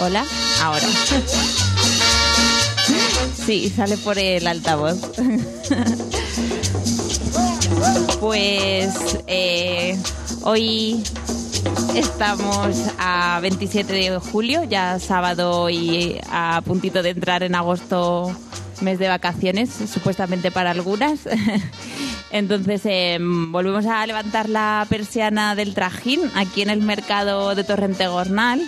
Hola, ahora. Sí, sale por el altavoz. Pues eh, hoy estamos a 27 de julio, ya sábado y a puntito de entrar en agosto, mes de vacaciones, supuestamente para algunas. Entonces em, volvemos a levantar la persiana del trajín aquí en el mercado de Torrente Gornal.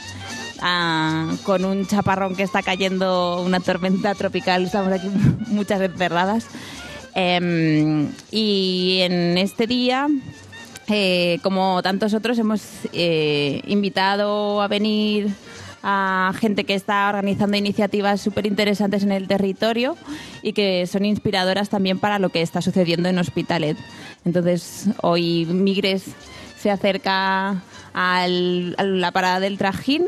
ah, con un chaparrón que está cayendo, una tormenta tropical, estamos aquí muchas encerradas. Em, y en este día, eh, como tantos otros, hemos eh, invitado a venir a gente que está organizando iniciativas súper interesantes en el territorio y que son inspiradoras también para lo que está sucediendo en Hospitalet. Entonces, hoy Migres se acerca a la parada del trajín.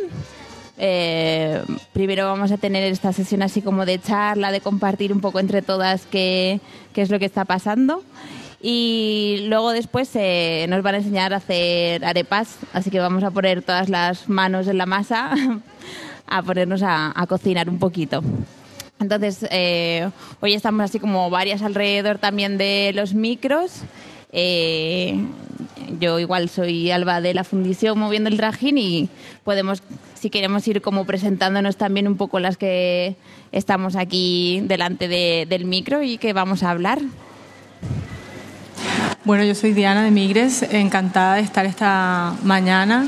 Eh, primero vamos a tener esta sesión así como de charla, de compartir un poco entre todas qué es lo que está pasando. Y luego después eh, nos van a enseñar a hacer arepas, así que vamos a poner todas las manos en la masa a ponernos a, a cocinar un poquito. Entonces, eh, hoy estamos así como varias alrededor también de los micros. Eh, yo igual soy Alba de la Fundición moviendo el trajín y podemos, si queremos ir como presentándonos también un poco las que estamos aquí delante de- del micro y que vamos a hablar. Bueno, yo soy Diana de Migres, encantada de estar esta mañana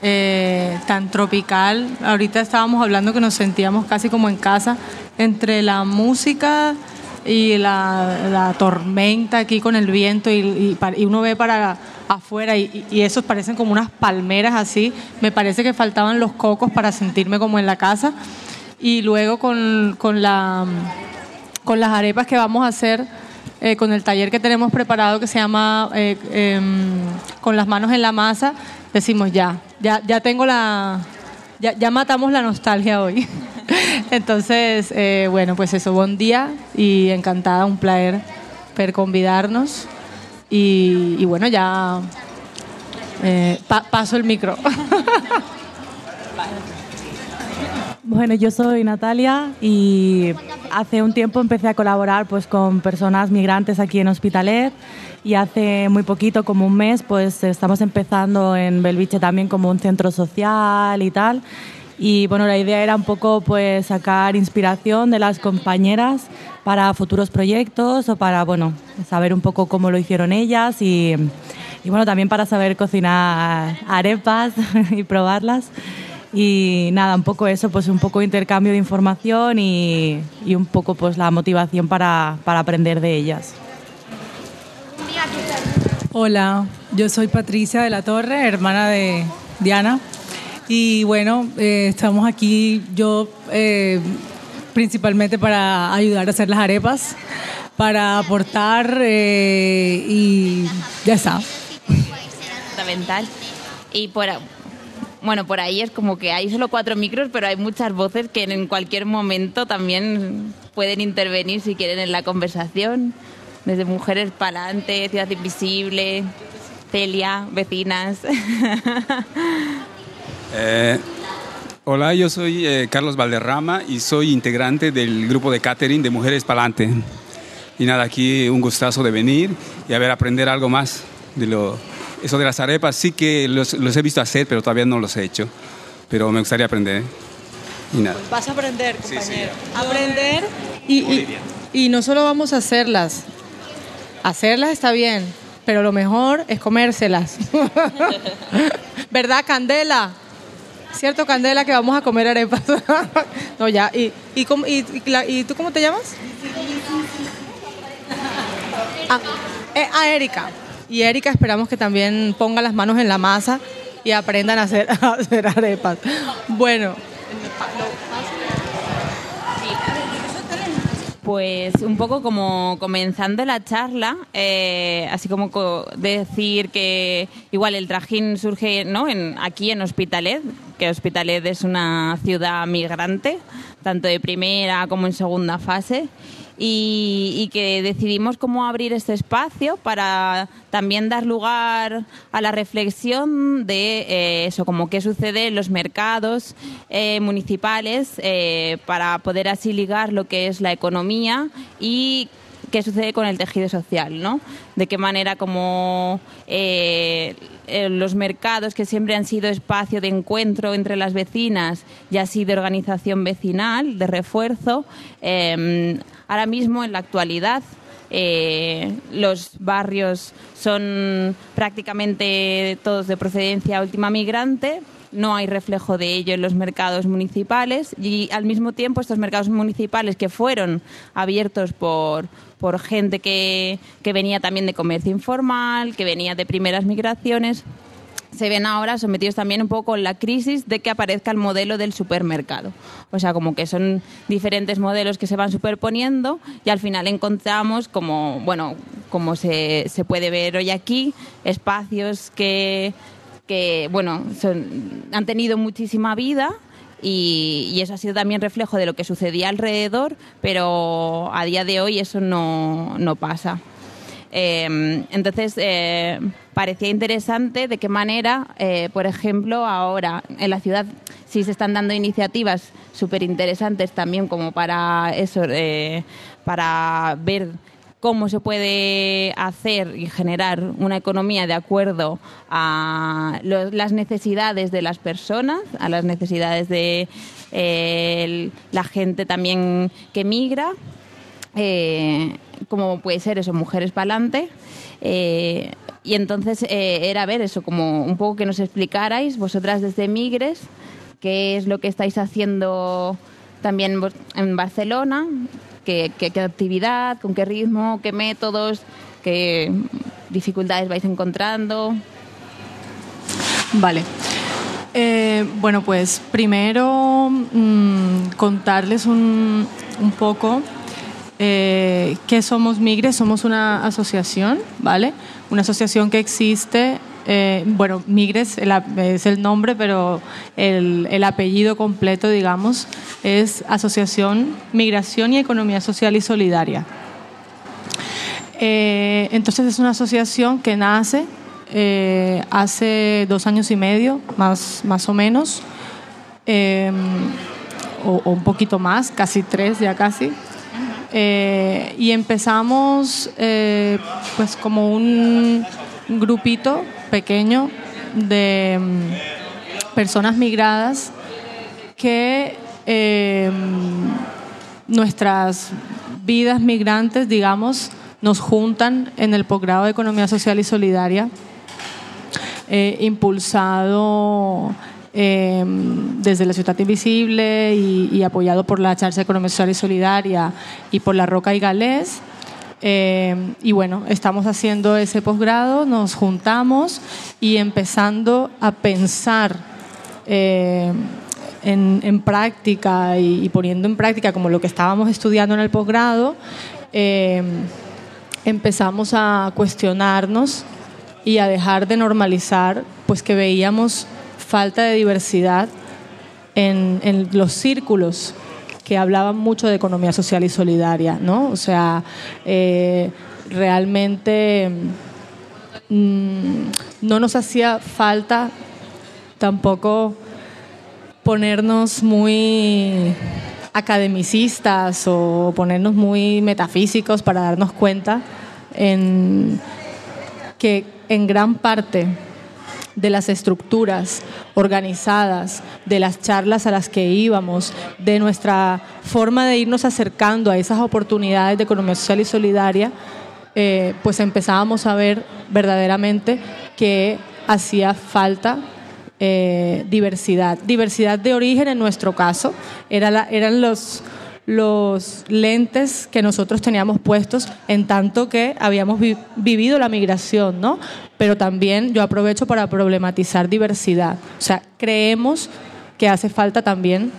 eh, tan tropical. Ahorita estábamos hablando que nos sentíamos casi como en casa entre la música y la, tormenta aquí con el viento y, y y uno ve para afuera y, y esos parecen como unas palmeras así. Me parece que faltaban los cocos para sentirme como en la casa. Y luego con, con la con las arepas que vamos a hacer, eh, con el taller que tenemos preparado que se llama eh, em, Con las manos en la masa, decimos ya, ya, ya tengo la, ya, ya matamos la nostalgia hoy. Entonces, eh, bueno, pues eso, buen día y encantada, un placer per convidarnos. Y, bueno, ya pa- paso el micro. Bueno, yo soy Natalia y hace un tiempo empecé a colaborar pues, con personas migrantes aquí en Hospitalet y hace muy poquito, como un mes, pues estamos empezando en Belviche también como un centro social y tal. Y bueno, la idea era un poco pues sacar inspiración de las compañeras para futuros proyectos o para, bueno, saber un poco cómo lo hicieron ellas y, y bueno, también para saber cocinar arepas y probarlas. Y nada, un poco eso, pues un poco intercambio de información y, y un poco pues la motivación para, para aprender de ellas. Hola, yo soy Patricia de la Torre, hermana de Diana. Y bueno, eh, estamos aquí yo eh, principalmente para ayudar a hacer las arepas, para aportar eh, y ya está. Fundamental. Y por, bueno, por ahí es como que hay solo cuatro micros, pero hay muchas voces que en cualquier momento también pueden intervenir si quieren en la conversación. Desde Mujeres Palante, Ciudad Invisible, Celia, vecinas. Eh, hola, yo soy eh, Carlos Valderrama y soy integrante del grupo de catering de Mujeres Palante. Y nada, aquí un gustazo de venir y a ver, aprender algo más de lo... Eso de las arepas sí que los, los he visto hacer, pero todavía no los he hecho. Pero me gustaría aprender. Y nada. Vas a aprender, Sí, sí. Aprender y, y- y no solo vamos a hacerlas. Hacerlas está bien, pero lo mejor es comérselas. ¿Verdad, Candela? ¿Cierto, Candela, que vamos a comer arepas? no, ya. ¿Y, y, cómo- y- y la- y tú cómo te llamas? Ah, eh, ah, Erika. Y Erika esperamos que también ponga las manos en la masa y aprendan a hacer, a hacer arepas. Bueno. Pues un poco como comenzando la charla, eh, así como decir que igual el trajín surge ¿no? en, aquí en Hospitalet, que Hospitalet es una ciudad migrante, tanto de primera como en segunda fase, y, que decidimos cómo abrir este espacio para también dar lugar a la reflexión de eh, eso, como qué sucede en los mercados eh, municipales eh, para poder así ligar lo que es la economía y qué sucede con el tejido social, ¿no? De qué manera como los mercados que siempre han sido espacio de encuentro entre las vecinas y así de organización vecinal, de refuerzo, Ahora mismo, en la actualidad, eh, los barrios son prácticamente todos de procedencia última migrante, no hay reflejo de ello en los mercados municipales y al mismo tiempo estos mercados municipales que fueron abiertos por, por gente que, que venía también de comercio informal, que venía de primeras migraciones, se ven ahora sometidos también un poco a la crisis de que aparezca el modelo del supermercado. O sea, como que son diferentes modelos que se van superponiendo y al final encontramos como, bueno, como se, se puede ver hoy aquí, espacios que, que bueno, han tenido muchísima vida y, eso ha sido también reflejo de lo que sucedía alrededor, pero a día de hoy eso no, no pasa. Em, entonces, eh, parecía interesante de qué manera, eh, por ejemplo, ahora en la ciudad sí se están dando iniciativas súper interesantes también como para eso, eh, para ver cómo se puede hacer y generar una economía de acuerdo a las necesidades de las personas, a las necesidades de la gente también que migra eh, como puede ser eso, Mujeres Palante. Eh, y entonces eh, era ver eso, como un poco que nos explicarais vosotras desde Migres, qué es lo que estáis haciendo también en Barcelona, qué, actividad, con qué ritmo, qué métodos, qué dificultades vais encontrando. Vale. Eh, bueno, pues primero mm, contarles un, poco eh, ¿Qué somos Migres? Somos una asociación, ¿vale? Una asociación que existe, eh, bueno, Migres es el nombre, pero el, apellido completo, digamos, es Asociación Migración y Economía Social y Solidaria. Eh, entonces es una asociación que nace hace dos años y medio, más, más o menos, o, un poquito más, casi tres ya casi. Eh, y empezamos eh, pues como un grupito pequeño de mm, personas migradas que eh, nuestras vidas migrantes, digamos, nos juntan en el posgrado de Economía Social y Solidaria, impulsado Em, desde la Ciudad Invisible y, apoyado por la Charla Económica Social y Solidaria y por la Roca y Galés. Em, y bueno, estamos haciendo ese posgrado, nos juntamos y empezando a pensar em, en, práctica y, poniendo en práctica como lo que estábamos estudiando en el posgrado, empezamos a cuestionarnos y a dejar de normalizar pues que veíamos falta de diversidad en, los círculos que hablaban mucho de economía social y solidaria, ¿no? O sea, eh, realmente mm, no nos hacía falta tampoco ponernos muy academicistas o ponernos muy metafísicos para darnos cuenta en que en gran parte de las estructuras organizadas, de las charlas a las que íbamos, de nuestra forma de irnos acercando a esas oportunidades de economía social y solidaria, eh, pues empezábamos a ver verdaderamente que hacía falta eh, diversidad. Diversidad de origen en nuestro caso, era eran los los lentes que nosotros teníamos puestos en tanto que habíamos vivido la migración, ¿no? Pero también yo aprovecho para problematizar diversidad. O sea, creemos que hace falta también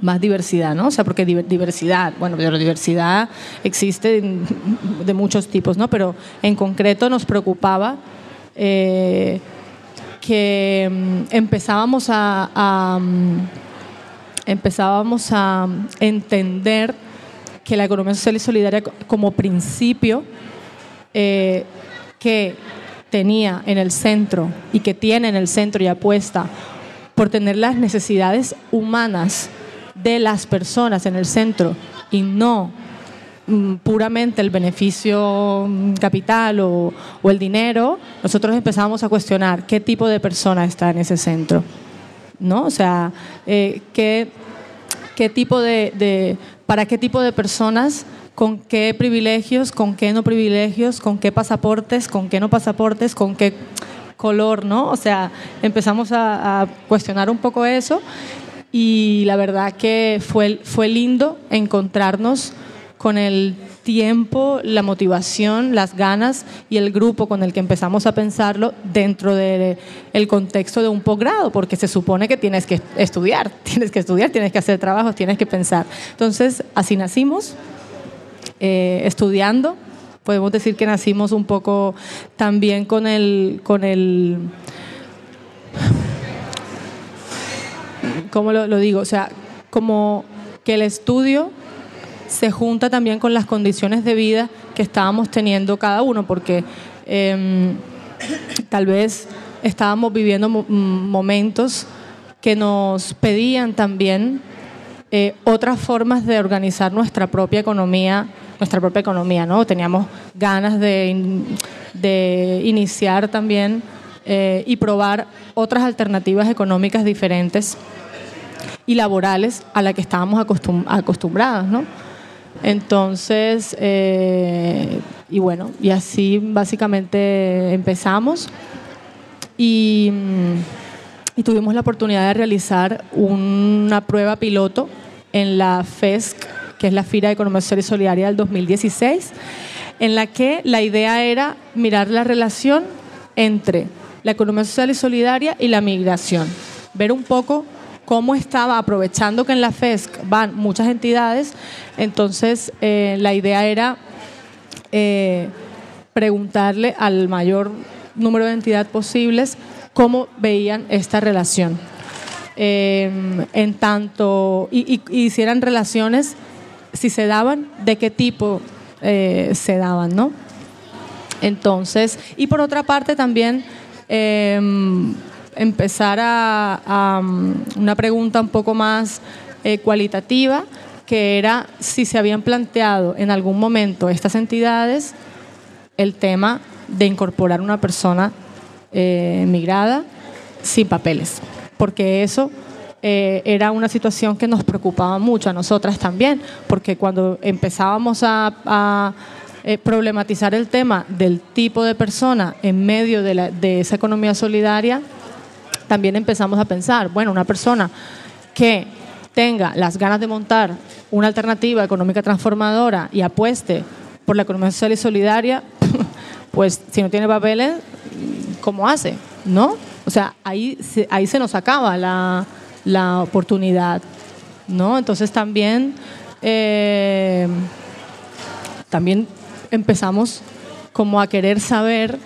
más diversidad, ¿no? O sea, porque diversidad, bueno, pero diversidad existe de muchos tipos, ¿no? Pero en concreto nos preocupaba eh, que mm, empezábamos a, mm, empezábamos a entender que la economía social y solidaria como principio eh, que tenía en el centro y que tiene en el centro y apuesta por tener las necesidades humanas de las personas en el centro y no mm, puramente el beneficio mm, capital o, el dinero, nosotros empezamos a cuestionar qué tipo de persona está en ese centro. ¿no? O sea, eh, qué, qué tipo de, para qué tipo de personas, con qué privilegios, con qué no privilegios, con qué pasaportes, con qué no pasaportes, con qué color, ¿no? O sea, empezamos a, a cuestionar un poco eso y la verdad que fue, fue lindo encontrarnos con el tiempo, la motivación, las ganas y el grupo con el que empezamos a pensarlo dentro del contexto de un posgrado, porque se supone que tienes que estudiar, tienes que estudiar, tienes que hacer trabajos, tienes que pensar. Entonces, así nacimos, eh, estudiando. Podemos decir que nacimos un poco también con el, con el ¿cómo lo, digo? O sea, como que el estudio se junta también con las condiciones de vida que estábamos teniendo cada uno, porque em, tal vez estábamos viviendo momentos que nos pedían también eh, otras formas de organizar nuestra propia economía, nuestra propia economía, ¿no? Teníamos ganas de, de iniciar también eh, y probar otras alternativas económicas diferentes y laborales a la que estábamos acostumbradas, ¿no? Entonces, eh, y bueno, y así básicamente empezamos. Y, mm, y, tuvimos la oportunidad de realizar una prueba piloto en la FESC, que es la Fira de Economía Social y Solidaria del 2016, en la que la idea era mirar la relación entre la economía social y solidaria y la migración, ver un poco cómo estaba, aprovechando que en la FESC van muchas entidades, entonces eh, la idea era eh, preguntarle al mayor número de entidades posibles cómo veían esta relación. Em, en tanto, y, hicieran relaciones, si se daban, de qué tipo eh, se daban, ¿no? Entonces, y por otra parte también empezar a, mm, una pregunta un poco más eh, cualitativa, que era si se habían planteado en algún momento estas entidades el tema de incorporar una persona eh, migrada sin papeles, porque eso eh, era una situación que nos preocupaba mucho a nosotras también, porque cuando empezábamos a, problematizar el tema del tipo de persona en medio de, de esa economía solidaria, también empezamos a pensar, bueno, una persona que tenga las ganas de montar una alternativa económica transformadora y apueste por la economía social y solidaria, pues si no tiene papeles, ¿cómo hace? ¿No? O sea, ahí ahí se nos acaba la, la oportunidad, ¿no? Entonces también, eh, también empezamos como a querer saber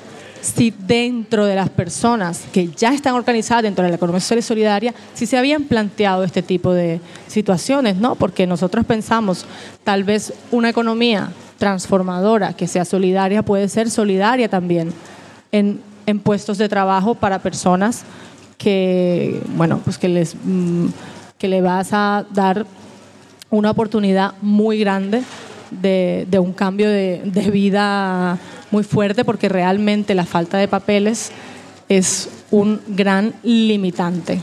si dentro de las personas que ya están organizadas dentro de la economía social y solidaria, si se habían planteado este tipo de situaciones, ¿no? Porque nosotros pensamos, tal vez una economía transformadora que sea solidaria puede ser solidaria también en, puestos de trabajo para personas que, bueno, pues que les mm, que le vas a dar una oportunidad muy grande de, un cambio de, de vida muy fuerte porque realmente la falta de papeles es un gran limitante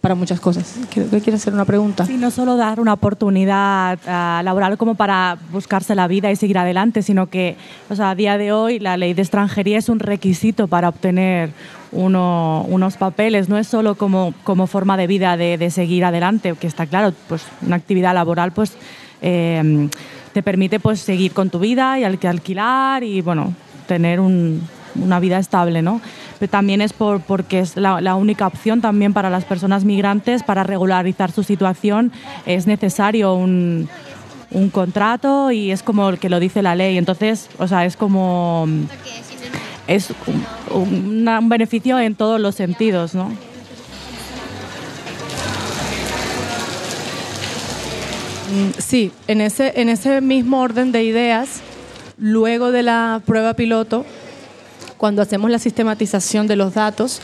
para muchas cosas. Creo que quiere hacer una pregunta. Sí, no solo dar una oportunidad uh, laboral como para buscarse la vida y seguir adelante, sino que o sea, a día de hoy la ley de extranjería es un requisito para obtener uno, unos papeles, no es solo como, como forma de vida de, de, seguir adelante, que está claro, pues una actividad laboral pues eh, te permite pues seguir con tu vida y alquilar y bueno, tener una vida estable, ¿no? pero también es por, porque es la, única opción también para las personas migrantes para regularizar su situación. Es necesario un, un contrato y es como el que lo dice la ley. Entonces, o sea, es como es un, un beneficio en todos los sentidos, ¿no? Sí, en ese, en ese mismo orden de ideas, luego de la prueba piloto, cuando hacemos la sistematización de los datos,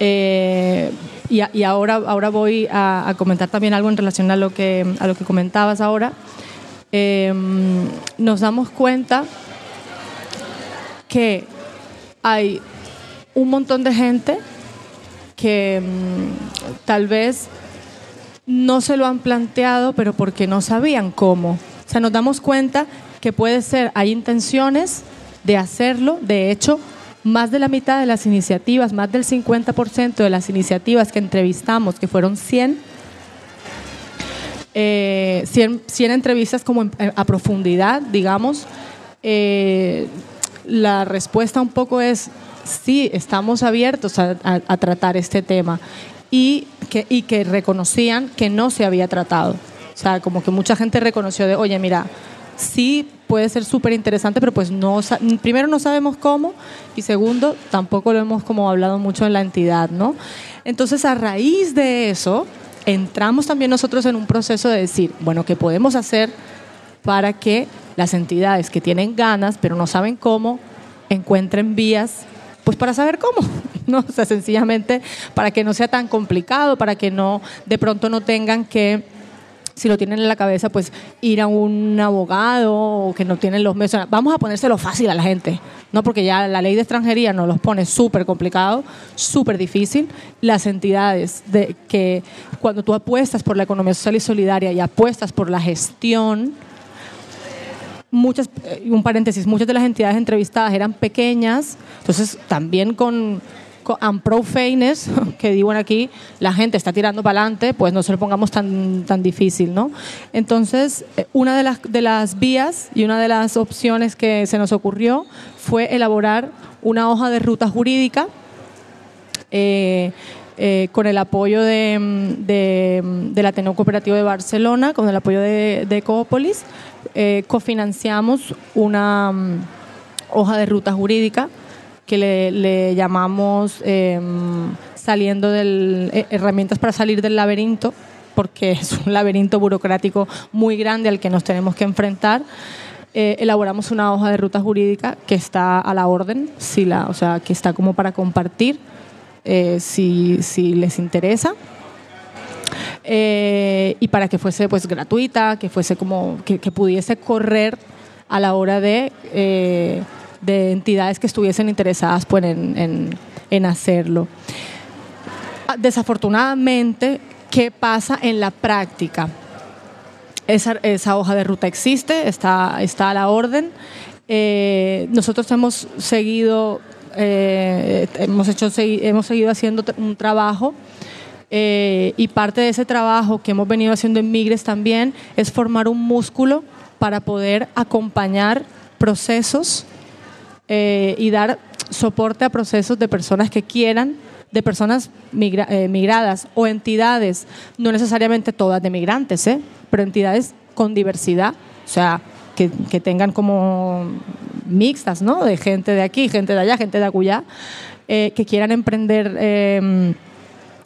eh, y, ahora, ahora voy a, comentar también algo en relación a lo que, a lo que comentabas ahora, eh, nos damos cuenta que hay un montón de gente que mmm, tal vez no se lo han planteado, pero porque no sabían cómo. O sea, nos damos cuenta que puede ser, hay intenciones de hacerlo, de hecho, más de la mitad de las iniciativas, más del 50% de las iniciativas que entrevistamos, que fueron 100, eh, 100, 100, entrevistas como a profundidad, digamos, eh, la respuesta un poco es sí, estamos abiertos a tratar este tema y que, reconocían que no se había tratado. O sea, como que mucha gente reconoció de, oye, mira, sí puede ser súper interesante, pero pues no, primero no sabemos cómo y segundo, tampoco lo hemos como hablado mucho en la entidad, ¿no? Entonces, a raíz de eso, entramos también nosotros en un proceso de decir, bueno, ¿qué podemos hacer para que las entidades que tienen ganas, pero no saben cómo, encuentren vías pues para saber cómo, ¿no? O sea, sencillamente para que no sea tan complicado, para que no, de pronto no tengan que, si lo tienen en la cabeza, pues ir a un abogado o que no tienen los medios. Vamos a ponérselo fácil a la gente, ¿no? Porque ya la ley de extranjería nos los pone súper complicado, súper difícil. Las entidades de que cuando tú apuestas por la economía social y solidaria y apuestas por la gestión, muchas, un paréntesis, muchas de las entidades entrevistadas eran pequeñas, entonces también con, con Ampro Feines, que digo aquí, la gente está tirando para adelante, pues no se lo pongamos tan, tan difícil, ¿no? Entonces, una de las, de las vías y una de las opciones que se nos ocurrió fue elaborar una hoja de ruta jurídica eh, eh, con el apoyo de, de, del Ateneo Cooperativo de Barcelona, con el apoyo de, de Ecópolis, eh, cofinanciamos una um, hoja de ruta jurídica que le, le llamamos eh, saliendo del eh, herramientas para salir del laberinto porque es un laberinto burocrático muy grande al que nos tenemos que enfrentar eh, elaboramos una hoja de ruta jurídica que está a la orden si la o sea que está como para compartir si, si les interesa. Eh, y para que fuese pues gratuita, que fuese como que, que pudiese correr a la hora de, eh, de entidades que estuviesen interesadas pues, en, en, hacerlo. Desafortunadamente, ¿qué pasa en la práctica? Esa, esa hoja de ruta existe, está, está a la orden. Eh, nosotros hemos seguido, eh, hemos, hecho, hemos seguido haciendo un trabajo eh, y parte de ese trabajo que hemos venido haciendo en Migres también es formar un músculo para poder acompañar procesos eh, y dar soporte a procesos de personas que quieran, de personas migra eh, migradas o entidades, no necesariamente todas de migrantes, ¿eh? pero entidades con diversidad, o sea, que, que, tengan como mixtas, ¿no? De gente de aquí, gente de allá, gente de acullá, eh, que quieran emprender eh,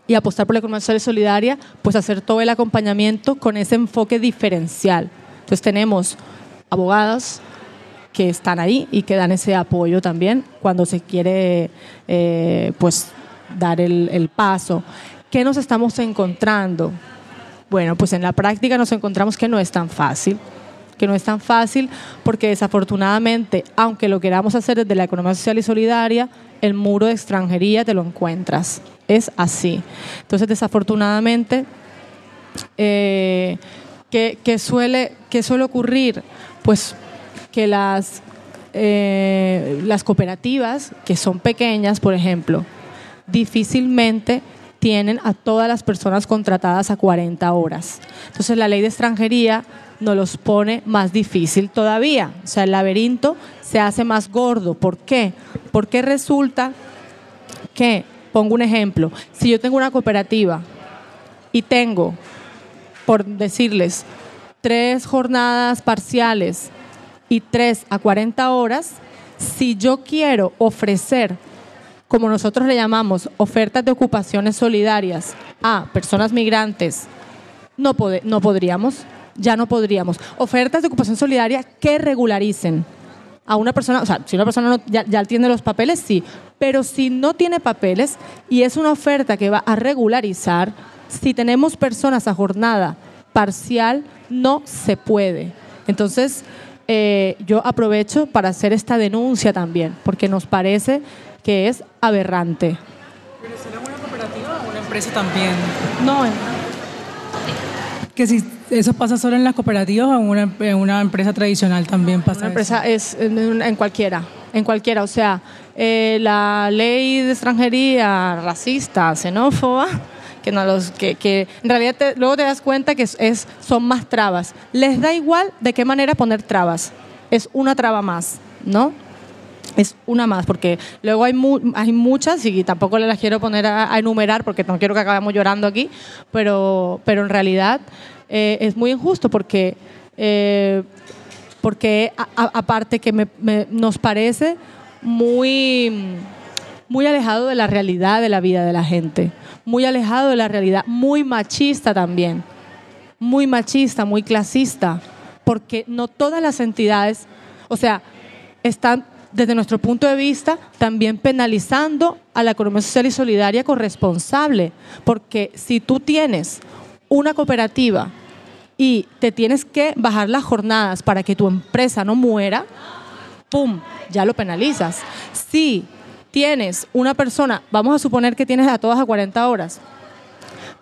y apostar por la economía social y solidaria, pues hacer todo el acompañamiento con ese enfoque diferencial. Entonces tenemos abogados que están ahí y que dan ese apoyo también cuando se quiere eh, pues dar el, paso. ¿Qué nos estamos encontrando? Bueno, pues en la práctica nos encontramos que no es tan fácil que no es tan fácil porque desafortunadamente, aunque lo queramos hacer desde la economía social y solidaria, el muro de extranjería te lo encuentras. Es así. Entonces, desafortunadamente, eh, ¿qué, qué, suele, ¿qué suele ocurrir? Pues que las, eh, las cooperativas, que son pequeñas, por ejemplo, difícilmente tienen a todas las personas contratadas a 40 horas. Entonces, la ley de extranjería nos los pone más difícil todavía. O sea, el laberinto se hace más gordo. ¿Por qué? Porque resulta que, pongo un ejemplo, si yo tengo una cooperativa y tengo, por decirles, tres jornadas parciales y tres a 40 horas, si yo quiero ofrecer, como nosotros le llamamos, ofertas de ocupaciones solidarias a personas migrantes, no, no podríamos, ya no podríamos. Ofertas de ocupación solidaria que regularicen a una persona, o sea, si una persona ya, tiene los papeles, sí, pero si no tiene papeles y es una oferta que va a regularizar, si tenemos personas a jornada parcial, no se puede. Entonces, eh, yo aprovecho para hacer esta denuncia también, porque nos parece que es aberrante. ¿Pero será una cooperativa o una empresa también? No. Que si eso pasa solo en las cooperativas o en una, empresa tradicional también pasa. Una empresa es en, cualquiera, en cualquiera. O sea, eh, la ley de extranjería racista, xenófoba, que, no los, que, que en realidad luego te das cuenta que es, son más trabas. Les da igual de qué manera poner trabas. Es una traba más, ¿no? Es una más, porque luego hay, hay muchas y tampoco las quiero poner a, enumerar porque no quiero que acabemos llorando aquí, pero, pero en realidad eh, es muy injusto porque, eh, porque aparte que nos parece muy, muy alejado de la realidad de la vida de la gente muy alejado de la realidad, muy machista también, muy machista, muy clasista, porque no todas las entidades, o sea, están desde nuestro punto de vista también penalizando a la economía social y solidaria corresponsable, porque si tú tienes una cooperativa y te tienes que bajar las jornadas para que tu empresa no muera, ¡pum!, ya lo penalizas. Si tienes una persona, vamos a suponer que tienes a todas a 40 horas,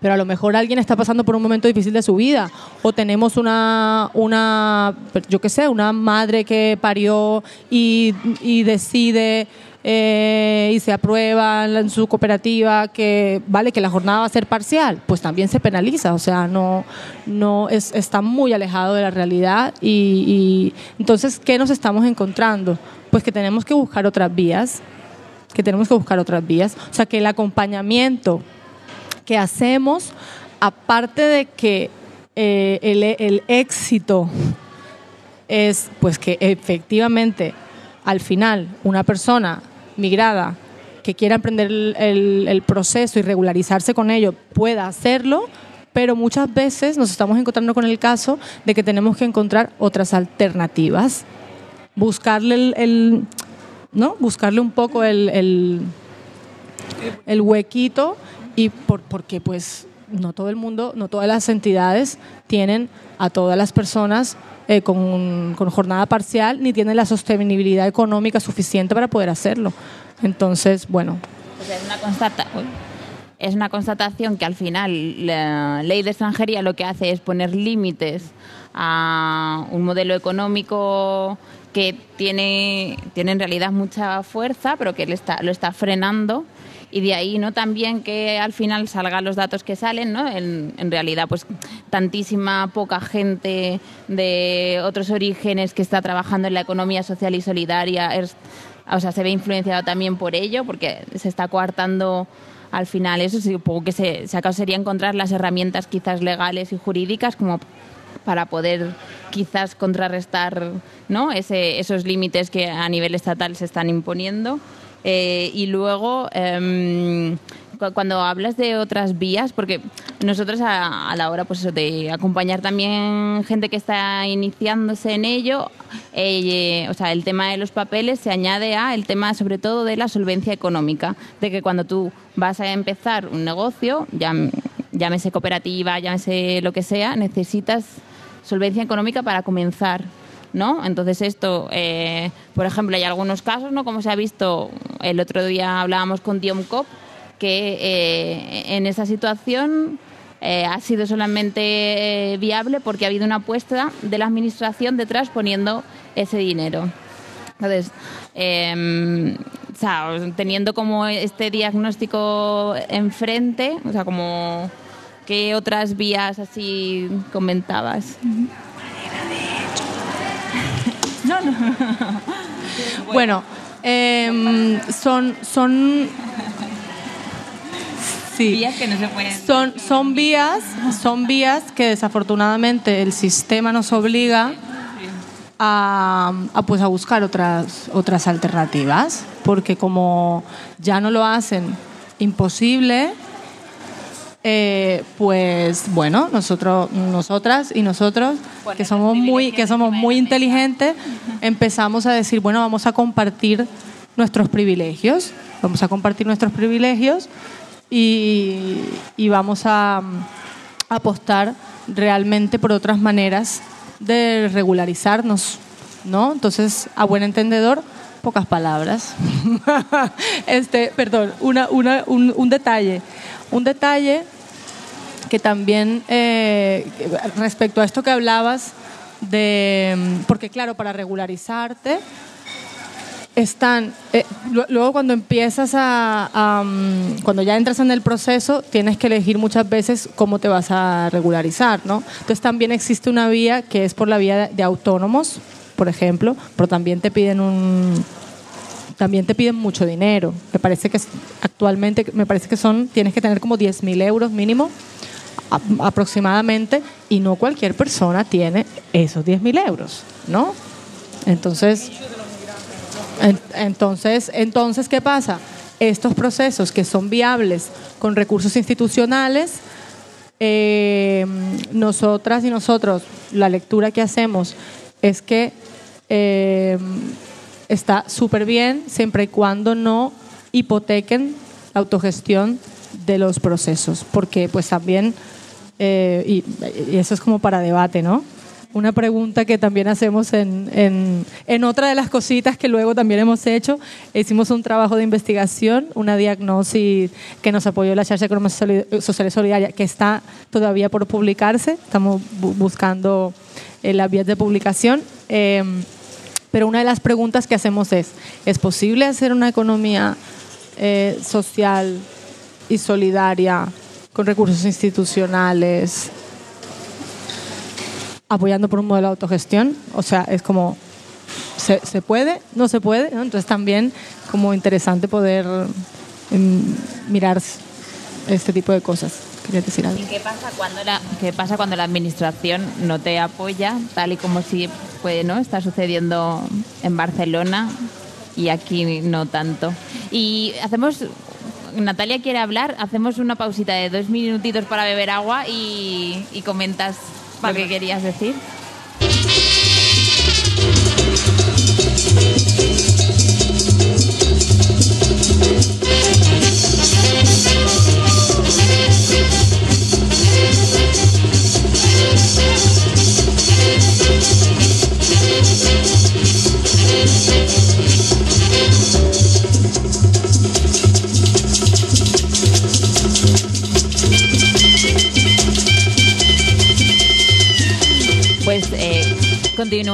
pero a lo mejor alguien está pasando por un momento difícil de su vida o tenemos una, una yo qué sé, una madre que parió y, decide eh, y se aprueba en su cooperativa que vale que la jornada va a ser parcial, pues también se penaliza, o sea, no, no es, está muy alejado de la realidad y, y entonces, ¿qué nos estamos encontrando? Pues que tenemos que buscar otras vías que tenemos que buscar otras vías. O sea, que el acompañamiento que hacemos, aparte de que eh, el, éxito es pues que efectivamente al final una persona migrada que quiera emprender el, el, proceso y regularizarse con ello pueda hacerlo, pero muchas veces nos estamos encontrando con el caso de que tenemos que encontrar otras alternativas, buscarle el, ¿no? Buscarle un poco el, el, huequito y por, porque pues no todo el mundo, no todas las entidades tienen a todas las personas eh, con, jornada parcial ni tienen la sostenibilidad económica suficiente para poder hacerlo. Entonces, bueno. es, una constata es una constatación que al final la ley de extranjería lo que hace es poner límites a un modelo económico que tiene, tiene en realidad mucha fuerza, pero que le está, lo está frenando. Y de ahí no también que al final salgan los datos que salen no en, realidad pues tantísima poca gente de otros orígenes que está trabajando en la economía social y solidaria o sea se ve influenciado también por ello porque se está coartando al final eso. Supongo que se, se sería encontrar las herramientas quizás legales y jurídicas como para poder quizás contrarrestar ¿no? Ese, esos límites que a nivel estatal se están imponiendo. Eh, y luego, em, cuando hablas de otras vías, porque nosotros a, la hora pues de acompañar también gente que está iniciándose en ello, eh, o sea, el tema de los papeles se añade a el tema sobre todo de la solvencia económica, de que cuando tú vas a empezar un negocio, llámese cooperativa, llámese lo que sea, necesitas solvencia económica para comenzar. ¿No? Entonces esto, eh, por ejemplo, hay algunos casos, ¿no? Como se ha visto, el otro día hablábamos con Diom Cop, que eh, en esa situación eh, ha sido solamente viable porque ha habido una apuesta de la administración detrás poniendo ese dinero. Entonces, em, teniendo como este diagnóstico enfrente, o sea, como ¿Qué otras vías así comentabas? No, no. bueno, em, son, son Sí. Vías que no se pueden... Son, son vías, son vías que desafortunadamente el sistema nos obliga a, a, pues a buscar otras, otras alternativas, porque como ya no lo hacen imposible, eh, pues bueno, nosotros, nosotras y nosotros que somos muy, que somos muy inteligentes, empezamos a decir, bueno, vamos a compartir nuestros privilegios, vamos a compartir nuestros privilegios y, y vamos a, a apostar realmente por otras maneras de regularizarnos, ¿no? Entonces, a buen entendedor, pocas palabras. este, perdón, una, una, un, un, detalle. Un detalle que también, eh, respecto a esto que hablabas, de, porque claro, para regularizarte, están, eh, luego cuando empiezas a, a um, cuando ya entras en el proceso, tienes que elegir muchas veces cómo te vas a regularizar, ¿no? Entonces también existe una vía que es por la vía de, autónomos, por ejemplo, pero también te piden un también te piden mucho dinero. Me parece que actualmente me parece que son tienes que tener como 10.000 euros mínimo aproximadamente y no cualquier persona tiene esos 10.000 euros, ¿no? Entonces entonces, entonces, ¿qué pasa? Estos procesos que son viables con recursos institucionales, eh, nosotras y nosotros, la lectura que hacemos es que eh, está súper bien siempre y cuando no hipotequen la autogestión de los procesos, porque pues también, eh, y, y eso es como para debate, ¿no? una pregunta que también hacemos en, en, en, otra de las cositas que luego también hemos hecho. Hicimos un trabajo de investigación, una diagnosis que nos apoyó la Charla Económica Social y Solidaria, que está todavía por publicarse. Estamos bu buscando eh, las vías de publicación. Eh, pero una de las preguntas que hacemos es, ¿es posible hacer una economía eh, social y solidaria con recursos institucionales? apoyando por un modelo de autogestión. O sea, es como, ¿se, se puede? ¿No se puede? ¿no? Entonces también como interesante poder um, mirar este tipo de cosas. Decir algo. ¿Y qué pasa cuando la, qué pasa cuando la administración no te apoya, tal y como si puede, ¿no? Está sucediendo en Barcelona y aquí no tanto. Y hacemos Natalia quiere hablar, hacemos una pausita de dos minutitos para beber agua y, y comentas lo que querías decir.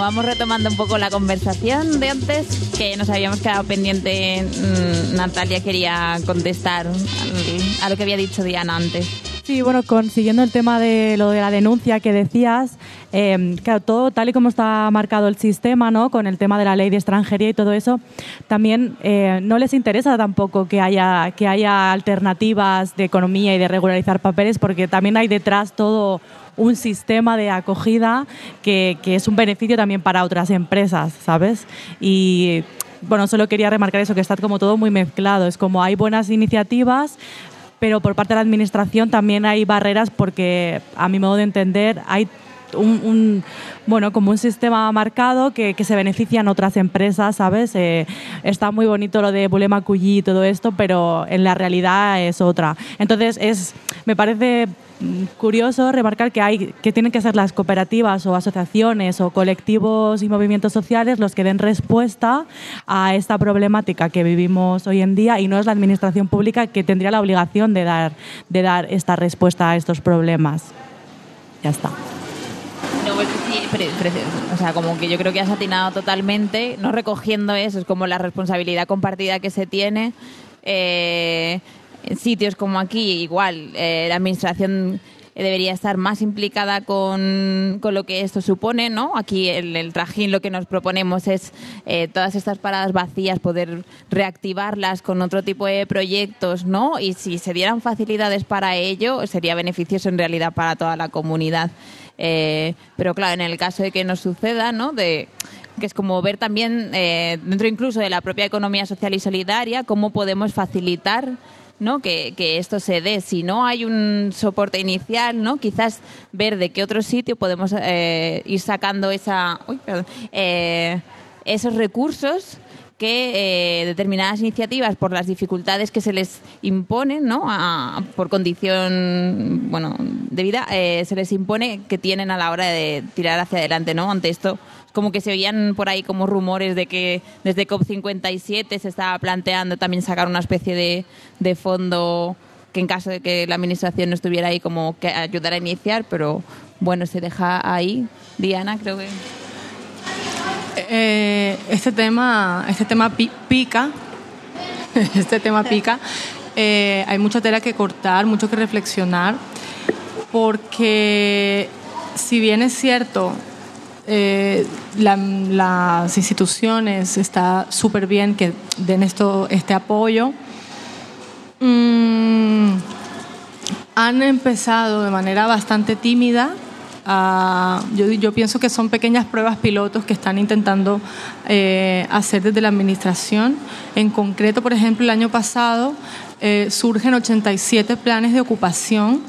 Continuamos retomando un poco la conversación de antes, que nos habíamos quedado pendiente. Mmm, Natalia quería contestar a lo que había dicho Diana antes. Sí, bueno, consiguiendo el tema de lo de la denuncia que decías, eh, claro, todo tal y como está marcado el sistema, ¿no? Con el tema de la ley de extranjería y todo eso, también eh, no les interesa tampoco que haya, que haya alternativas de economía y de regularizar papeles, porque también hay detrás todo un sistema de acogida que, que es un beneficio también para otras empresas, ¿sabes? Y bueno, solo quería remarcar eso, que está como todo muy mezclado. Es como hay buenas iniciativas, pero por parte de la administración también hay barreras porque, a mi modo de entender, hay un, un, bueno, como un sistema marcado que, que, se benefician otras empresas, ¿sabes? Eh, está muy bonito lo de Bulema Cuyi y todo esto, pero en la realidad es otra. Entonces, es, me parece curioso remarcar que hay que tienen que ser las cooperativas o asociaciones o colectivos y movimientos sociales los que den respuesta a esta problemática que vivimos hoy en día y no es la administración pública que tendría la obligación de dar de dar esta respuesta a estos problemas. Ya está. O sea, como que yo creo que has atinado totalmente, no recogiendo eso, es como la responsabilidad compartida que se tiene. Eh, en sitios como aquí, igual, eh, la administración debería estar más implicada con, con, lo que esto supone, ¿no? Aquí el, el trajín lo que nos proponemos es eh, todas estas paradas vacías poder reactivarlas con otro tipo de proyectos, ¿no? Y si se dieran facilidades para ello, sería beneficioso en realidad para toda la comunidad. Eh, pero claro, en el caso de que nos suceda, ¿no? De que es como ver también eh, dentro incluso de la propia economía social y solidaria cómo podemos facilitar ¿no? Que, esto se dé. Si no hay un soporte inicial, ¿no? quizás ver de qué otro sitio podemos eh, ir sacando esa, esos recursos que eh, determinadas iniciativas, por las dificultades que se les imponen, ¿no? por condición bueno, de vida, eh, se les impone que tienen a la hora de tirar hacia adelante, ¿no? Ante esto, como que se oían por ahí como rumores de que desde COP57 se estaba planteando también sacar una especie de, de fondo que en caso de que la administración no estuviera ahí como que ayudara a iniciar, pero bueno, se deja ahí. Diana, creo que... Eh, este tema, este tema pica, este tema pica. Eh, hay mucha tela que cortar, mucho que reflexionar, porque si bien es cierto, eh, las instituciones está súper bien que den esto, este apoyo. Mm, han empezado de manera bastante tímida yo, yo, pienso que son pequeñas pruebas pilotos que están intentando eh, hacer desde la administración. En concreto, por ejemplo, el año pasado eh, surgen 87 planes de ocupación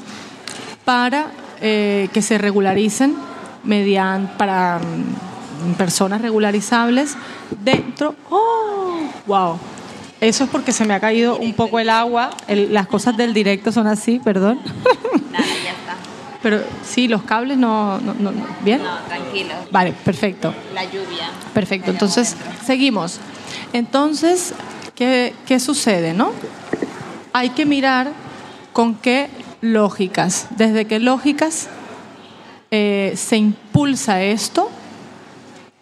para eh, que se regularicen mediante, para mm, personas regularizables dentro. ¡Oh! ¡Wow! Eso es porque se me ha caído un poco el agua. las cosas del directo son así, perdón. Pero sí, los cables no, no, no, ¿Bien? No, tranquilo. Vale, perfecto. La lluvia. Perfecto, entonces seguimos. Entonces, ¿qué, ¿qué sucede, no? Hay que mirar con qué lógicas, desde qué lógicas eh, se impulsa esto,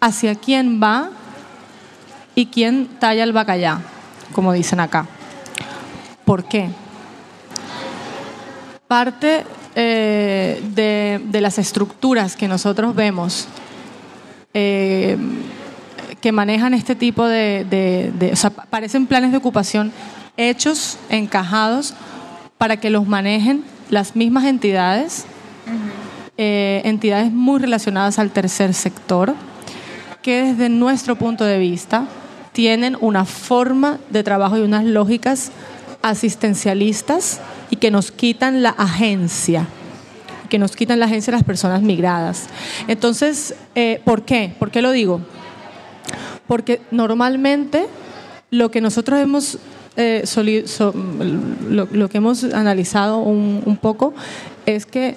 hacia quién va y quién talla el bacallá, como dicen acá. ¿Por qué? Parte eh, de, las estructuras que nosotros vemos eh, que manejan este tipo de, o sea, parecen planes de ocupación hechos, encajados, para que los manejen las mismas entidades, eh, entidades muy relacionadas al tercer sector, que desde nuestro punto de vista tienen una forma de trabajo y unas lógicas asistencialistas y que nos quitan la agencia que nos quitan la agencia de las personas migradas. Entonces, eh, ¿por qué? ¿Por qué lo digo? Porque normalmente lo que nosotros hemos eh, lo, que hemos analizado un, poco es que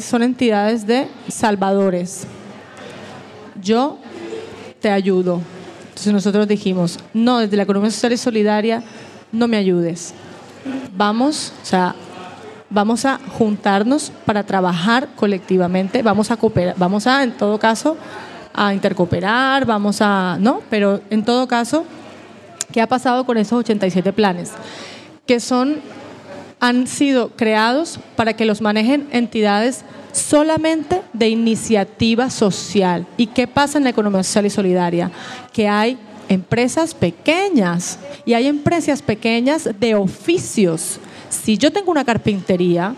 son entidades de salvadores. Yo te ayudo. Entonces nosotros dijimos, no, desde la economía social y solidaria no me ayudes. Vamos, o sea, vamos a juntarnos para trabajar colectivamente, vamos a cooperar, vamos a, en todo caso, a intercooperar, vamos a, ¿no? Pero en todo caso, ¿qué ha pasado con esos 87 planes? Que son, han sido creados para que los manejen entidades solamente de iniciativa social. ¿Y qué pasa en la economía social y solidaria? Que hay empresas pequeñas y hay empresas pequeñas de oficios. Si yo tengo una carpintería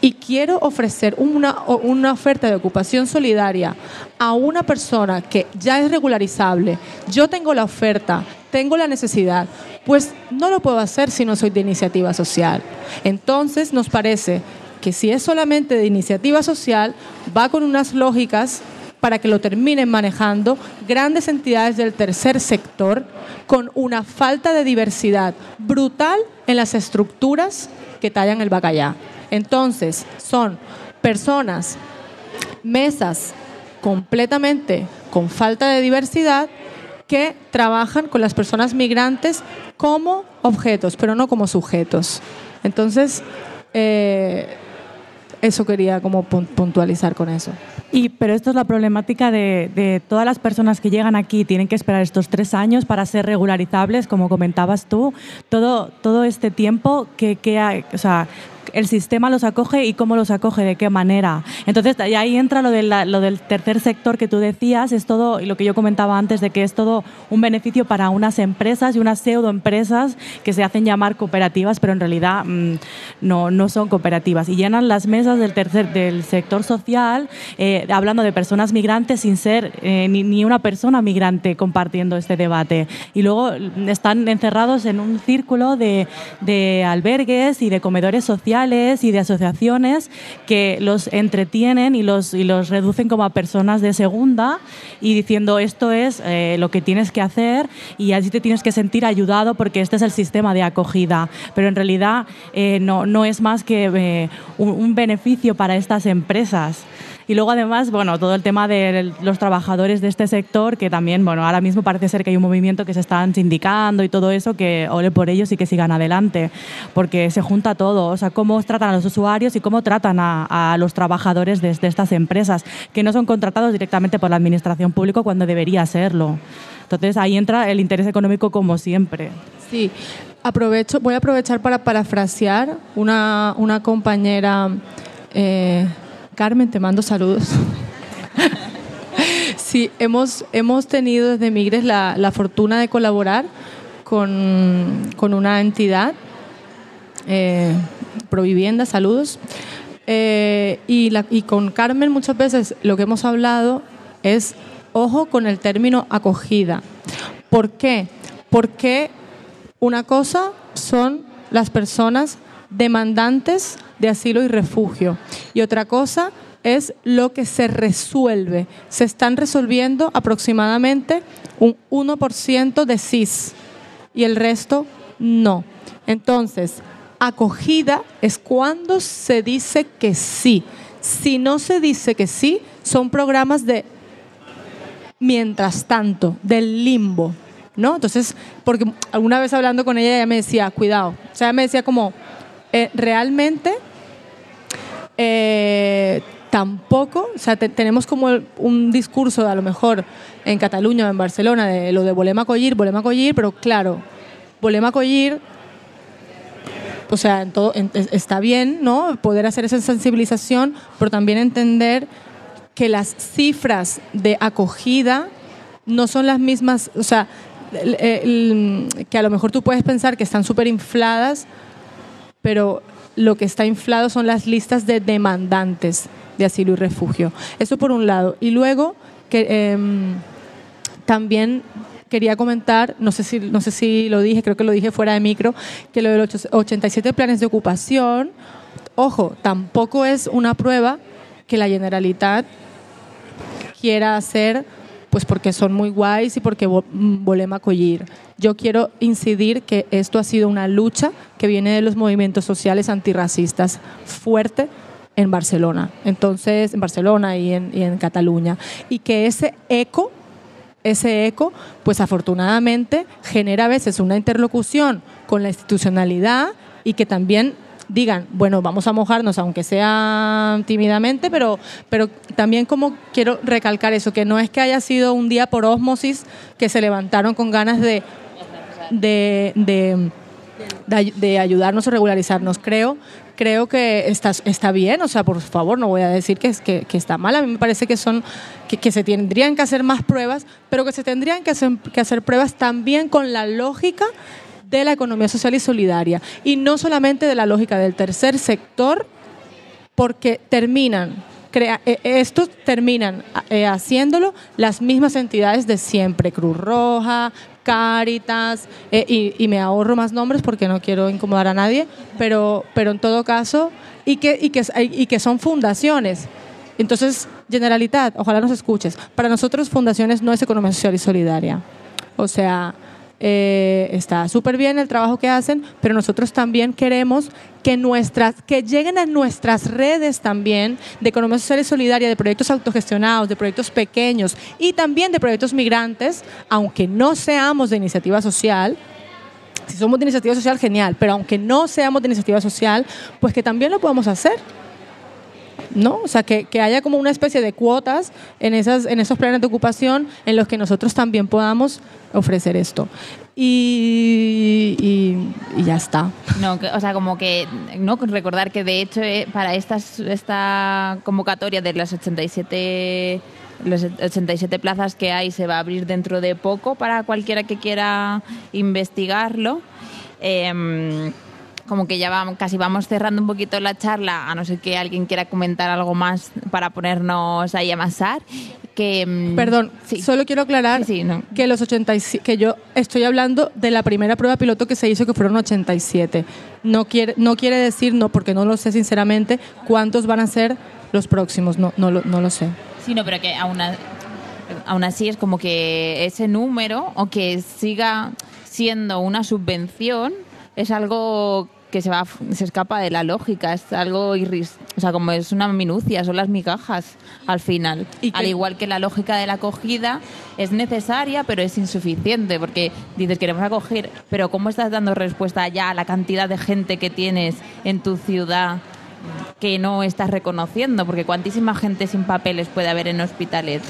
y quiero ofrecer una, una oferta de ocupación solidaria a una persona que ya es regularizable, yo tengo la oferta, tengo la necesidad, pues no lo puedo hacer si no soy de iniciativa social. Entonces nos parece que si es solamente de iniciativa social, va con unas lógicas para que lo terminen manejando grandes entidades del tercer sector con una falta de diversidad brutal en las estructuras que tallan el bacallá. Entonces, son personas, mesas completamente con falta de diversidad que trabajan con las personas migrantes como objetos, pero no como sujetos. Entonces, eh, eso quería como puntualizar con eso. Y, pero esto es la problemática de, todas las personas que llegan aquí, tienen que esperar estos tres años para ser regularizables, como comentabas tú. Todo, todo este tiempo, que, que o sea, el sistema los acoge y cómo los acoge, de qué manera. Entonces, ahí entra lo, de lo del tercer sector que tú decías, es todo, lo que yo comentaba antes, de que es todo un beneficio para unas empresas y unas pseudoempresas que se hacen llamar cooperativas, pero en realidad mm, no, no son cooperativas. Y llenan las mesas del, tercer, del sector social eh, hablando de personas migrantes sin ser eh, ni, ni una persona migrante compartiendo este debate. Y luego están encerrados en un círculo de, de albergues y de comedores sociales y de asociaciones que los entretienen y los, y los reducen como a personas de segunda y diciendo esto es eh, lo que tienes que hacer y así te tienes que sentir ayudado porque este es el sistema de acogida. Pero en realidad eh, no, no es más que eh, un, un beneficio para estas empresas. Y luego además, bueno, todo el tema de los trabajadores de este sector, que también, bueno, ahora mismo parece ser que hay un movimiento que se están sindicando y todo eso, que ole por ellos y que sigan adelante, porque se junta todo, o sea, cómo tratan a los usuarios y cómo tratan a, los trabajadores de, de estas empresas, que no son contratados directamente por la administración pública cuando debería serlo. Entonces ahí entra el interés económico como siempre. Sí, aprovecho, voy a aprovechar para parafrasear una, una compañera, eh, Carmen, te mando saludos. sí, hemos, hemos tenido desde Migres la, la fortuna de colaborar con, con una entidad, eh, Provivienda, saludos. Eh, y, con Carmen muchas veces lo que hemos hablado es, ojo con el término acogida. ¿Por qué? Porque una cosa son las personas demandantes de asilo y refugio y otra cosa es lo que se resuelve. Se están resolviendo aproximadamente un 1% de CIS y el resto no. Entonces, acogida es cuando se dice que sí. Si no se dice que sí, son programas de mientras tanto, del limbo, ¿no? Entonces, porque alguna vez hablando con ella, ella me decía, cuidado, o sea, me decía como, eh, realmente eh, tampoco, o sea, te, tenemos como un discurso a lo mejor en Cataluña o en Barcelona de lo de volema collir, volema collir, pero claro, volema collir, o sea, en todo, está bien, ¿no? Poder hacer esa sensibilización, pero también entender que las cifras de acogida no son las mismas, o sea, el, que a lo mejor tú puedes pensar que están súper infladas, pero lo que está inflado son las listas de demandantes de asilo y refugio. Eso por un lado. Y luego, eh, también quería comentar, no sé, si, no sé si lo dije, creo que lo dije fuera de micro, que lo de los 87 planes de ocupación, ojo, tampoco es una prueba que la Generalitat quiera hacer pues porque son muy guays y porque volem a acollir. Yo quiero incidir que esto ha sido una lucha que viene de los movimientos sociales antirracistas fuerte en Barcelona, entonces en Barcelona y en, y en Cataluña, y que ese eco ese eco, pues afortunadamente genera a veces una interlocución con la institucionalidad y que también digan, bueno, vamos a mojarnos, aunque sea tímidamente, pero, pero también como quiero recalcar eso, que no es que haya sido un día por ósmosis que se levantaron con ganas de, de, de, ayudarnos a regularizarnos. Creo, creo que está, está bien, o sea, por favor, no voy a decir que, que, que está mal, a mí me parece que son que, que, se tendrían que hacer más pruebas, pero que se tendrían que hacer, que hacer pruebas también con la lógica de la economía social y solidaria y no solamente de la lógica del tercer sector, porque terminan, crea, eh, estos terminan eh, haciéndolo las mismas entidades de siempre, Cruz Roja, Cáritas, eh, y, y, me ahorro más nombres porque no quiero incomodar a nadie, pero, pero en todo caso, y que, y, que, y que son fundaciones. Entonces, Generalitat, ojalá nos escuches, para nosotros fundaciones no es economía social y solidaria. O sea, eh, está súper bien el trabajo que hacen, pero nosotros también queremos que nuestras, que lleguen a nuestras redes también de economía social y solidaria, de proyectos autogestionados, de proyectos pequeños y también de proyectos migrantes, aunque no seamos de iniciativa social, si somos de iniciativa social, genial, pero aunque no seamos de iniciativa social, pues que también lo podemos hacer. ¿No? O sea, que, que, haya como una especie de cuotas en, esas, en esos planes de ocupación en los que nosotros también podamos ofrecer esto. Y, y, ya está. No, o sea, como que no recordar que de hecho eh, para estas, esta convocatoria de las 87 los 87 plazas que hay se va a abrir dentro de poco para cualquiera que quiera investigarlo. Eh, como que ya vamos, casi vamos cerrando un poquito la charla, a no ser que alguien quiera comentar algo más para ponernos ahí a amasar. Que, mm, Perdón, solo quiero aclarar que los 87, que yo estoy hablando de la primera prueba piloto que se hizo, que fueron 87. No quiere, no quiere decir, no, porque no lo sé sinceramente, cuántos van a ser los próximos, no, no, lo, no lo sé. Sí, no, pero que aún, aún así es como que ese número, o que siga siendo una subvención, es algo que se va se escapa de la lógica, es algo irris, o sea, como es una minucia, son las migajas al final. Al igual que la lógica de la acogida es necesaria, pero es insuficiente, porque dices queremos acoger, pero ¿cómo estás dando respuesta ya a la cantidad de gente que tienes en tu ciudad que no estás reconociendo? Porque cuantísima gente sin papeles puede haber en hospitales.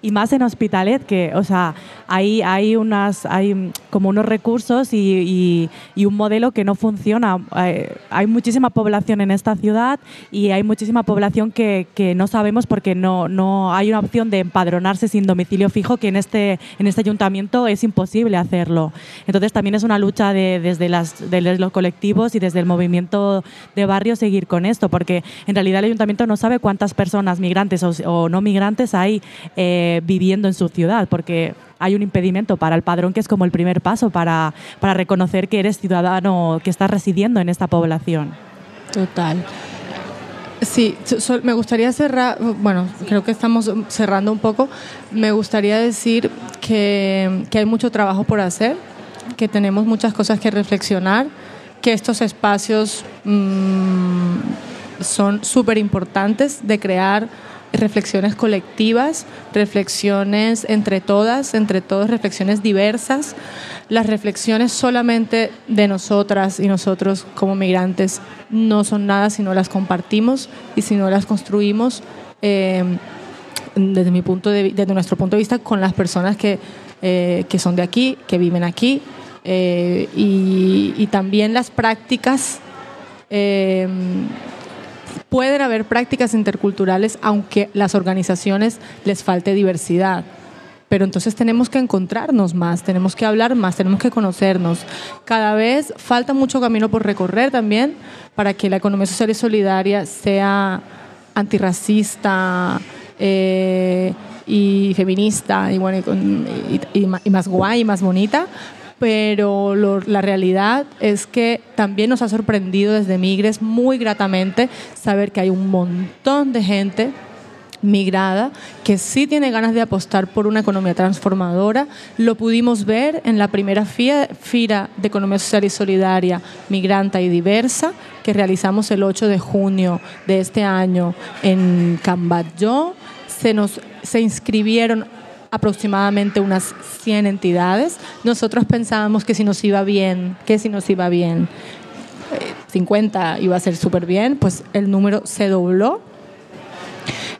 Y más en Hospitalet, que, o sea, hay, unas, hay como unos recursos y, un modelo que no funciona. Hay, hay, muchísima población en esta ciudad y hay muchísima población que, no sabemos porque no, no hay una opción de empadronarse sin domicilio fijo que en este, en este ayuntamiento es imposible hacerlo. Entonces también es una lucha desde los colectivos y desde el movimiento de barrio seguir con esto, porque en realidad el ayuntamiento no sabe cuántas personas migrantes o, no migrantes hay eh, viviendo en su ciudad, porque hay un impedimento para el padrón que es como el primer paso para, para reconocer que eres ciudadano, que estás residiendo en esta población. Total. Sí, me gustaría cerrar, bueno, creo que estamos cerrando un poco, me gustaría decir que, que hay mucho trabajo por hacer, que tenemos muchas cosas que reflexionar, que estos espacios mmm, son súper importantes de crear reflexiones colectivas, reflexiones entre todas, entre todos, reflexiones diversas. Las reflexiones solamente de nosotras y nosotros como migrantes no son nada si no las compartimos y si no las construimos eh, desde, nuestro punto de vista con las personas que, eh, que son de aquí, que viven aquí eh, y, y, también las prácticas pueden haber prácticas interculturales aunque las organizaciones les falte diversidad. Pero entonces tenemos que encontrarnos más, tenemos que hablar más, tenemos que conocernos. Cada vez falta mucho camino por recorrer también para que la economía social y solidaria sea antirracista eh, y feminista y, bueno, y más guay y más bonita, pero la realidad es que también nos ha sorprendido desde Migres muy gratamente saber que hay un montón de gente migrada que sí tiene ganas de apostar por una economía transformadora. Lo pudimos ver en la primera FIRA de Economía Social y Solidaria, Migranta y Diversa, que realizamos el 8 de junio de este año en Cambayó. Se, nos, se inscribieron aproximadamente unas 100 entidades. Nosotros pensábamos que si nos iba bien, que si nos iba bien, 50 eh, iba a ser súper bien, pues el número se dobló.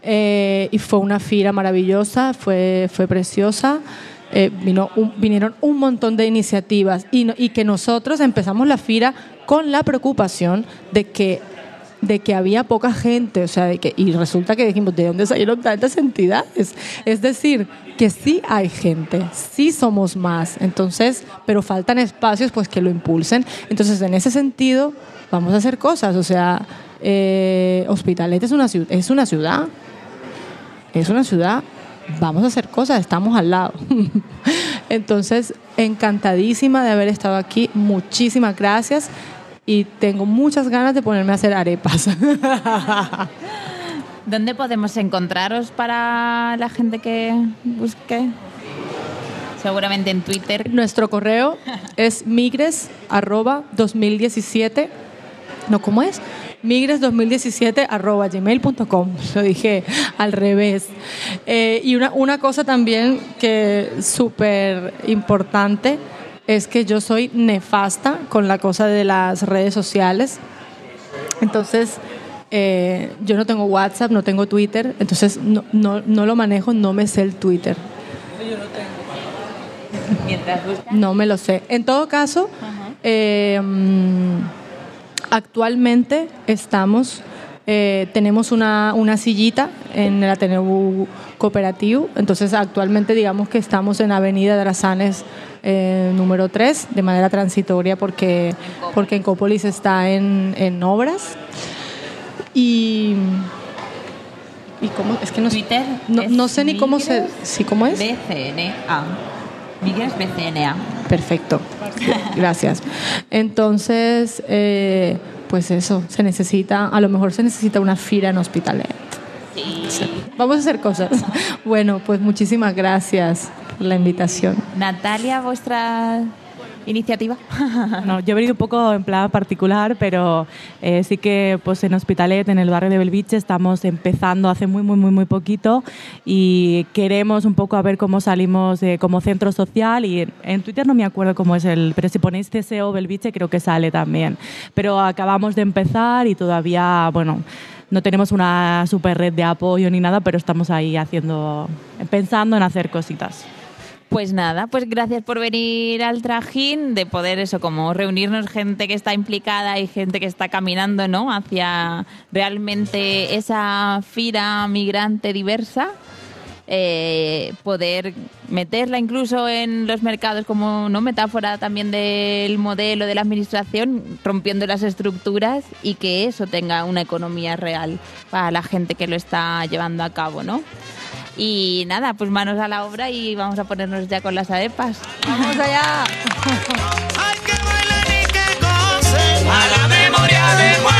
Eh, y fue una fila maravillosa, fue, fue preciosa. Eh, vino vinieron un montón de iniciativas y, y que nosotros empezamos la fila con la preocupación de que de que había poca gente, o sea, de que, y resulta que dijimos, ¿de dónde salieron tantas entidades? Es decir, que sí hay gente, sí somos más, entonces, pero faltan espacios pues que lo impulsen. Entonces, en ese sentido, vamos a hacer cosas, o sea, eh, Hospitalet es una, es una ciudad, es una ciudad, vamos a hacer cosas, estamos al lado. Entonces, encantadísima de haber estado aquí, muchísimas gracias y tengo muchas ganas de ponerme a hacer arepas. ¿Dónde podemos encontraros para la gente que busque? Seguramente en Twitter. Nuestro correo es migres 2017. No, ¿cómo es? migres2017 arroba gmail.com. Lo dije al revés. Eh, y una, una cosa también que súper importante es que yo soy nefasta con la cosa de las redes sociales. Entonces, Eh, yo no tengo WhatsApp, no tengo Twitter, entonces no, no, no lo manejo, no me sé el Twitter. Mientras buscas. No me lo sé. En todo caso, eh, actualmente estamos, eh, tenemos una, una sillita en el Ateneu Cooperativo, entonces actualmente digamos que estamos en Avenida Drazanes eh, número 3 de manera transitoria porque, porque en Cópolis está en, en obras. Y, y cómo, es que no, Twitter. no, es no sé ni cómo se... Sí, ¿cómo es? BCNA. Migres BCNA. Perfecto, gracias. Entonces, eh, pues eso, se necesita, a lo mejor se necesita una fira en Hospitalet. Sí. Vamos a hacer cosas. Bueno, pues muchísimas gracias por la invitación. Natalia, vuestra iniciativa. No, yo he venido un poco en plan particular, pero eh, sí que pues en Hospitalet, en el barrio de Belviche, estamos empezando hace muy, muy, muy, muy poquito y queremos un poco a ver cómo salimos eh, como centro social y en, en Twitter no me acuerdo cómo es el, pero si ponéis CSO Belviche creo que sale también. Pero acabamos de empezar y todavía, bueno, no tenemos una super red de apoyo ni nada, pero estamos ahí haciendo, pensando en hacer cositas. Pues nada, pues gracias por venir al trajín, de poder eso, como reunirnos gente que está implicada y gente que está caminando, ¿no? Hacia realmente esa fira migrante diversa. eh, poder meterla incluso en los mercados como no metáfora también del modelo de la administración rompiendo las estructuras y que eso tenga una economía real para la gente que lo está llevando a cabo no y nada, pues manos a la obra y vamos a ponernos ya con las arepas. ¡Vamos allá! Hay que bailar y que gocen a la memoria de Juan.